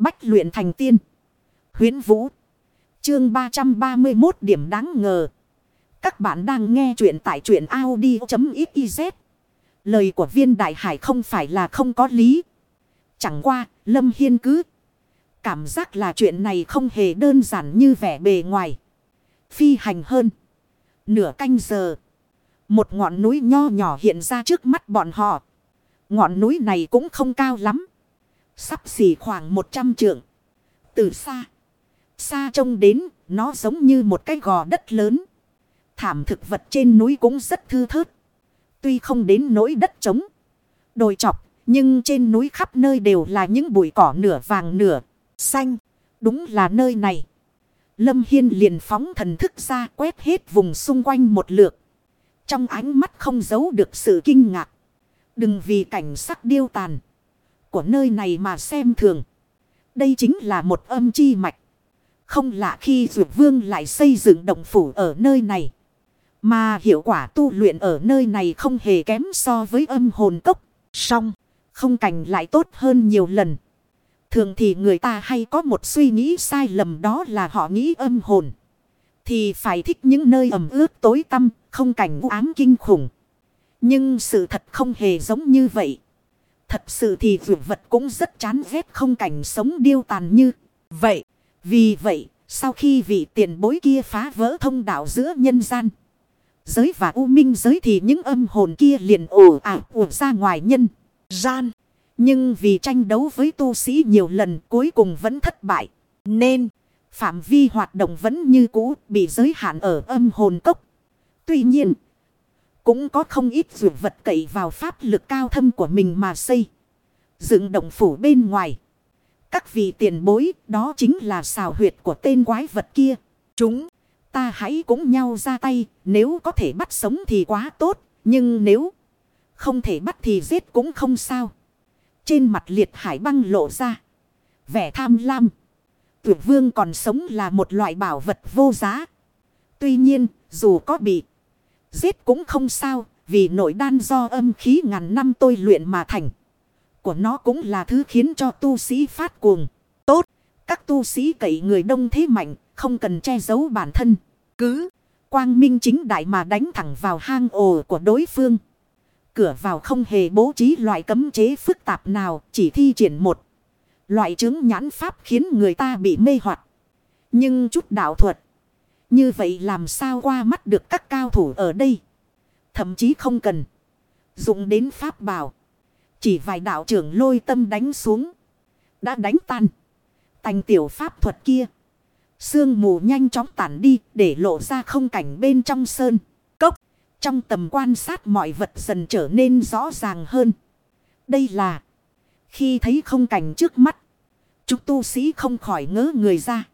Bách luyện thành tiên. Huyến Vũ. Chương 331 điểm đáng ngờ. Các bạn đang nghe truyện tại truyện Audi.xyz. Lời của viên đại hải không phải là không có lý. Chẳng qua, Lâm Hiên cứ cảm giác là chuyện này không hề đơn giản như vẻ bề ngoài. Phi hành hơn. Nửa canh giờ. Một ngọn núi nho nhỏ hiện ra trước mắt bọn họ. Ngọn núi này cũng không cao lắm. Sắp xỉ khoảng 100 trượng. Từ xa. Xa trông đến, nó giống như một cái gò đất lớn. Thảm thực vật trên núi cũng rất thư thớt. Tuy không đến nỗi đất trống. Đồi chọc, nhưng trên núi khắp nơi đều là những bụi cỏ nửa vàng nửa xanh. Đúng là nơi này. Lâm Hiên liền phóng thần thức ra quét hết vùng xung quanh một lượt. Trong ánh mắt không giấu được sự kinh ngạc. Đừng vì cảnh sắc điêu tàn. Của nơi này mà xem thường. Đây chính là một âm chi mạch. Không lạ khi Dược Vương lại xây dựng động phủ ở nơi này. Mà hiệu quả tu luyện ở nơi này không hề kém so với âm hồn cốc. Xong, không cảnh lại tốt hơn nhiều lần. Thường thì người ta hay có một suy nghĩ sai lầm đó là họ nghĩ âm hồn. Thì phải thích những nơi ẩm ướt tối tăm, không cảnh u ám kinh khủng. Nhưng sự thật không hề giống như vậy. Thật sự thì vượt vật cũng rất chán ghét không cảnh sống điêu tàn như vậy. Vì vậy, sau khi vị tiền bối kia phá vỡ thông đạo giữa nhân gian. Giới và u minh giới thì những âm hồn kia liền ồ ả ồ ra ngoài nhân gian. Nhưng vì tranh đấu với tu sĩ nhiều lần cuối cùng vẫn thất bại. Nên phạm vi hoạt động vẫn như cũ bị giới hạn ở âm hồn cốc. Tuy nhiên cũng có không ít dụng vật cậy vào pháp lực cao thâm của mình mà xây. Dựng động phủ bên ngoài. Các vị tiền bối đó chính là xào huyệt của tên quái vật kia. Chúng ta hãy cũng nhau ra tay. Nếu có thể bắt sống thì quá tốt. Nhưng nếu không thể bắt thì giết cũng không sao. Trên mặt liệt hải băng lộ ra. Vẻ tham lam. Tuyệt vương còn sống là một loại bảo vật vô giá. Tuy nhiên, dù có bị giết cũng không sao. Vì nội đan do âm khí ngàn năm tôi luyện mà thành. Của nó cũng là thứ khiến cho tu sĩ phát cuồng. Tốt, các tu sĩ cậy người đông thế mạnh, không cần che giấu bản thân. Cứ quang minh chính đại mà đánh thẳng vào hang ổ của đối phương. Cửa vào không hề bố trí loại cấm chế phức tạp nào, chỉ thi triển một. Loại chứng nhãn pháp khiến người ta bị mê hoặc Nhưng chút đạo thuật. Như vậy làm sao qua mắt được các cao thủ ở đây? Thậm chí không cần. dùng đến pháp bảo. Chỉ vài đạo trưởng lôi tâm đánh xuống. Đã đánh tan. Thành tiểu pháp thuật kia. Sương mù nhanh chóng tản đi để lộ ra không cảnh bên trong sơn. Cốc. Trong tầm quan sát mọi vật dần trở nên rõ ràng hơn. Đây là. Khi thấy không cảnh trước mắt. Chúng tu sĩ không khỏi ngỡ người ra.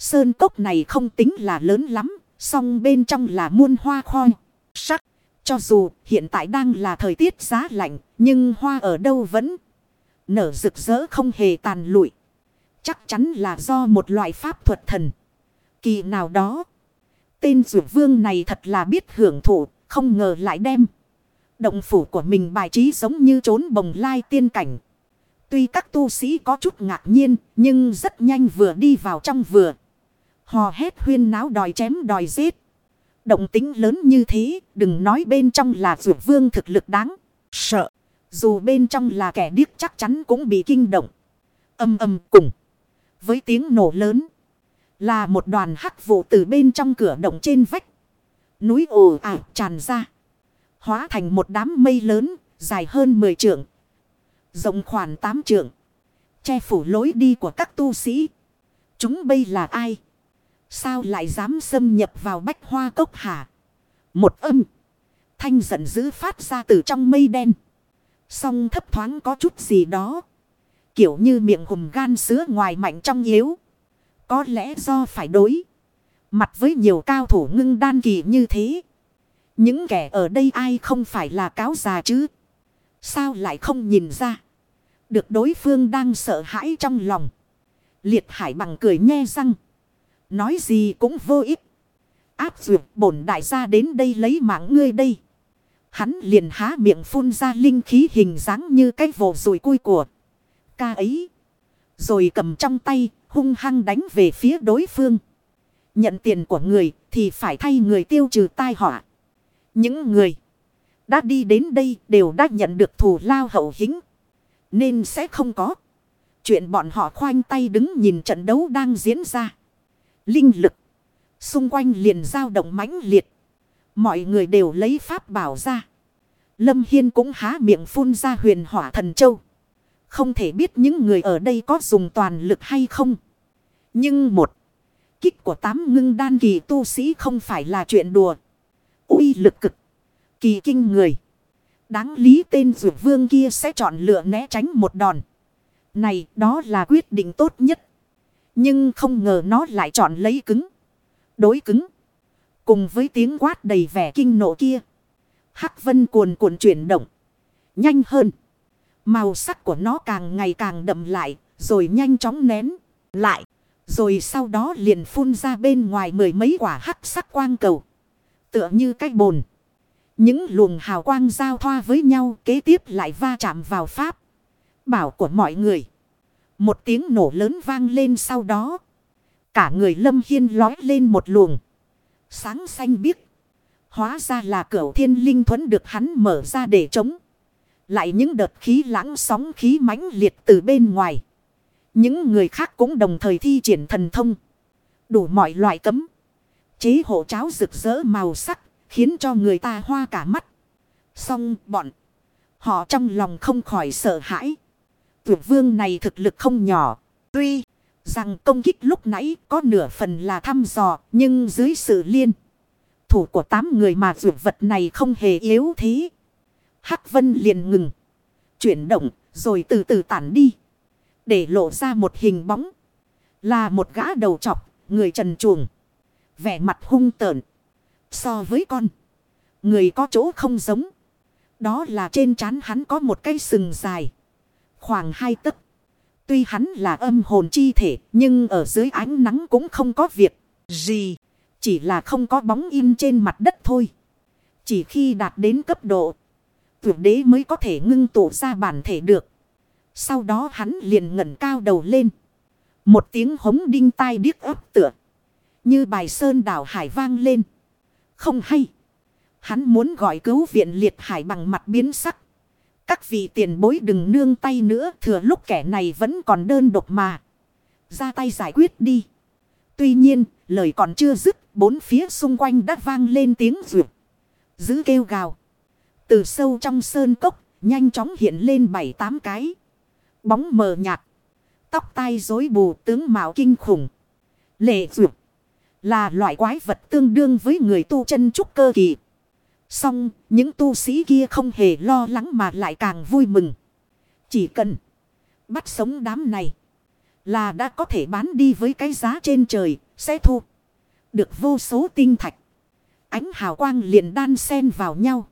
Sơn cốc này không tính là lớn lắm. Song bên trong là muôn hoa khoi. Sắc. Cho dù hiện tại đang là thời tiết giá lạnh. Nhưng hoa ở đâu vẫn nở rực rỡ không hề tàn lụi. Chắc chắn là do một loại pháp thuật thần. Kỳ nào đó. Tên rủ vương này thật là biết hưởng thụ. Không ngờ lại đem. Động phủ của mình bài trí giống như trốn bồng lai tiên cảnh. Tuy các tu sĩ có chút ngạc nhiên. Nhưng rất nhanh vừa đi vào trong vừa. Hò hét huyên náo đòi chém đòi giết. Động tính lớn như thế. Đừng nói bên trong là rượu vương thực lực đáng. Sợ. Dù bên trong là kẻ điếc chắc chắn cũng bị kinh động. Âm âm cùng. Với tiếng nổ lớn. Là một đoàn hắc vụ từ bên trong cửa động trên vách. Núi ồ ả tràn ra. Hóa thành một đám mây lớn. Dài hơn 10 trượng. Rộng khoảng 8 trượng. Che phủ lối đi của các tu sĩ. Chúng bây là ai? Sao lại dám xâm nhập vào bách hoa cốc hả? Một âm. Thanh giận dữ phát ra từ trong mây đen. Song thấp thoáng có chút gì đó. Kiểu như miệng hùm gan sứa ngoài mạnh trong yếu. Có lẽ do phải đối. Mặt với nhiều cao thủ ngưng đan kỳ như thế. Những kẻ ở đây ai không phải là cáo già chứ. Sao lại không nhìn ra. Được đối phương đang sợ hãi trong lòng. Liệt hải bằng cười nhe răng. Nói gì cũng vô ích. Áp dược bổn đại gia đến đây lấy mạng ngươi đây. Hắn liền há miệng phun ra linh khí hình dáng như cái vồ rùi cui của ca ấy. Rồi cầm trong tay, hung hăng đánh về phía đối phương. Nhận tiền của người thì phải thay người tiêu trừ tai họa. Những người đã đi đến đây đều đã nhận được thù lao hậu hĩnh. Nên sẽ không có. Chuyện bọn họ khoanh tay đứng nhìn trận đấu đang diễn ra. Linh lực. Xung quanh liền dao động mãnh liệt. Mọi người đều lấy pháp bảo ra. Lâm Hiên cũng há miệng phun ra huyền hỏa thần châu. Không thể biết những người ở đây có dùng toàn lực hay không. Nhưng một, kích của tám ngưng đan kỳ tu sĩ không phải là chuyện đùa. uy lực cực. Kỳ kinh người. Đáng lý tên rượu vương kia sẽ chọn lựa né tránh một đòn. Này, đó là quyết định tốt nhất. Nhưng không ngờ nó lại chọn lấy cứng. Đối cứng. Cùng với tiếng quát đầy vẻ kinh nộ kia. Hắc vân cuồn cuộn chuyển động. Nhanh hơn. Màu sắc của nó càng ngày càng đậm lại. Rồi nhanh chóng nén. Lại. Rồi sau đó liền phun ra bên ngoài mười mấy quả hắc sắc quang cầu. Tựa như cái bồn. Những luồng hào quang giao thoa với nhau, kế tiếp lại va chạm vào pháp. Bảo của mọi người. Một tiếng nổ lớn vang lên sau đó. Cả người lâm hiên lói lên một luồng. Sáng xanh biếc. Hóa ra là cửa thiên linh thuẫn được hắn mở ra để chống. Lại những đợt khí lãng sóng khí mãnh liệt từ bên ngoài. Những người khác cũng đồng thời thi triển thần thông. Đủ mọi loại cấm. Chế hộ cháo rực rỡ màu sắc. Khiến cho người ta hoa cả mắt. Xong, bọn. Họ trong lòng không khỏi sợ hãi. Tuyệt vương này thực lực không nhỏ. Tuy rằng công kích lúc nãy có nửa phần là thăm dò. Nhưng dưới sự liên. Thủ của tám người mà dược vật này không hề yếu thế. Hắc vân liền ngừng. Chuyển động rồi từ từ tản đi. Để lộ ra một hình bóng. Là một gã đầu trọc, người trần chuồng. Vẻ mặt hung tợn. So với con. Người có chỗ không giống. Đó là trên trán hắn có một cây sừng dài. Khoảng hai tấc. Tuy hắn là âm hồn chi thể. Nhưng ở dưới ánh nắng cũng không có việc gì. Chỉ là không có bóng in trên mặt đất thôi. Chỉ khi đạt đến cấp độ. Tuyệt đế mới có thể ngưng tụ ra bản thể được. Sau đó hắn liền ngẩng cao đầu lên. Một tiếng hống đinh tai điếc ấp tựa. Như bài sơn đảo hải vang lên. Không hay. Hắn muốn gọi cứu viện liệt hải bằng mặt biến sắc. Các vị tiền bối đừng nương tay nữa thừa lúc kẻ này vẫn còn đơn độc mà. Ra tay giải quyết đi. Tuy nhiên, lời còn chưa dứt, bốn phía xung quanh đã vang lên tiếng rượu. Giữ kêu gào. Từ sâu trong sơn cốc, nhanh chóng hiện lên bảy tám cái. Bóng mờ nhạt. Tóc tai rối bù tướng mạo kinh khủng. Lệ rượu. Là loại quái vật tương đương với người tu chân trúc cơ kỳ. Xong, những tu sĩ kia không hề lo lắng mà lại càng vui mừng. Chỉ cần bắt sống đám này là đã có thể bán đi với cái giá trên trời, sẽ thu được vô số tinh thạch. Ánh hào quang liền đan xen vào nhau.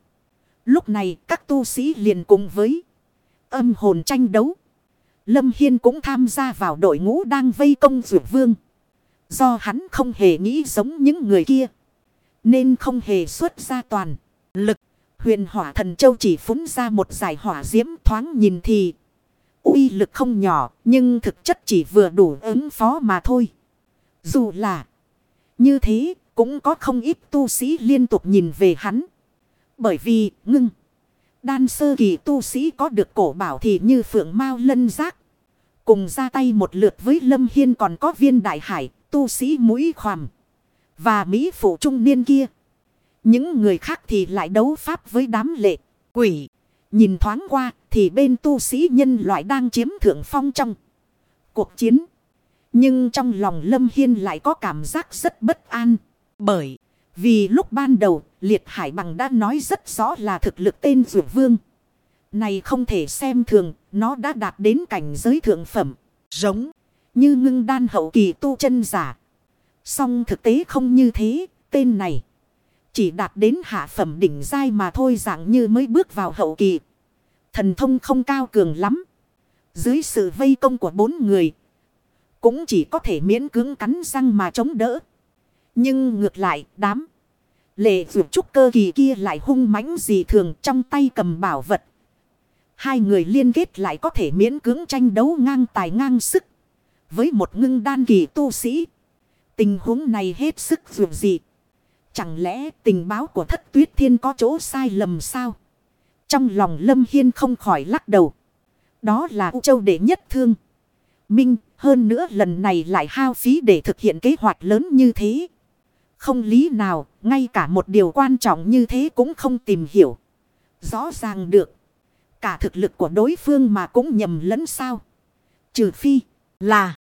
Lúc này các tu sĩ liền cùng với âm hồn tranh đấu. Lâm Hiên cũng tham gia vào đội ngũ đang vây công dược vương. Do hắn không hề nghĩ giống những người kia. Nên không hề xuất ra toàn lực. Huyền hỏa thần châu chỉ phúng ra một giải hỏa diễm thoáng nhìn thì. uy lực không nhỏ nhưng thực chất chỉ vừa đủ ứng phó mà thôi. Dù là như thế cũng có không ít tu sĩ liên tục nhìn về hắn. Bởi vì ngưng. Đan sơ kỳ tu sĩ có được cổ bảo thì như phượng mau lân giác. Cùng ra tay một lượt với Lâm Hiên còn có viên đại hải, tu sĩ mũi khoằm. Và Mỹ phụ trung niên kia. Những người khác thì lại đấu pháp với đám lệ, quỷ. Nhìn thoáng qua thì bên tu sĩ nhân loại đang chiếm thượng phong trong cuộc chiến. Nhưng trong lòng Lâm Hiên lại có cảm giác rất bất an. Bởi vì lúc ban đầu Liệt Hải Bằng đã nói rất rõ là thực lực tên Dược Vương. Này không thể xem thường, nó đã đạt đến cảnh giới thượng phẩm, giống như ngưng đan hậu kỳ tu chân giả. Song thực tế không như thế, tên này chỉ đạt đến hạ phẩm đỉnh giai mà thôi dạng như mới bước vào hậu kỳ. Thần thông không cao cường lắm. Dưới sự vây công của bốn người, cũng chỉ có thể miễn cưỡng cắn răng mà chống đỡ. Nhưng ngược lại, đám lệ vượt trúc cơ kỳ kia lại hung mãnh gì thường trong tay cầm bảo vật. Hai người liên kết lại có thể miễn cưỡng tranh đấu ngang tài ngang sức. Với một ngưng đan kỳ tu sĩ. Tình huống này hết sức dù dị. Chẳng lẽ tình báo của thất tuyết thiên có chỗ sai lầm sao? Trong lòng Lâm Hiên không khỏi lắc đầu. Đó là U Châu đệ nhất thương. Minh, hơn nữa lần này lại hao phí để thực hiện kế hoạch lớn như thế. Không lý nào, ngay cả một điều quan trọng như thế cũng không tìm hiểu. Rõ ràng được. Cả thực lực của đối phương mà cũng nhầm lẫn sao. Trừ phi là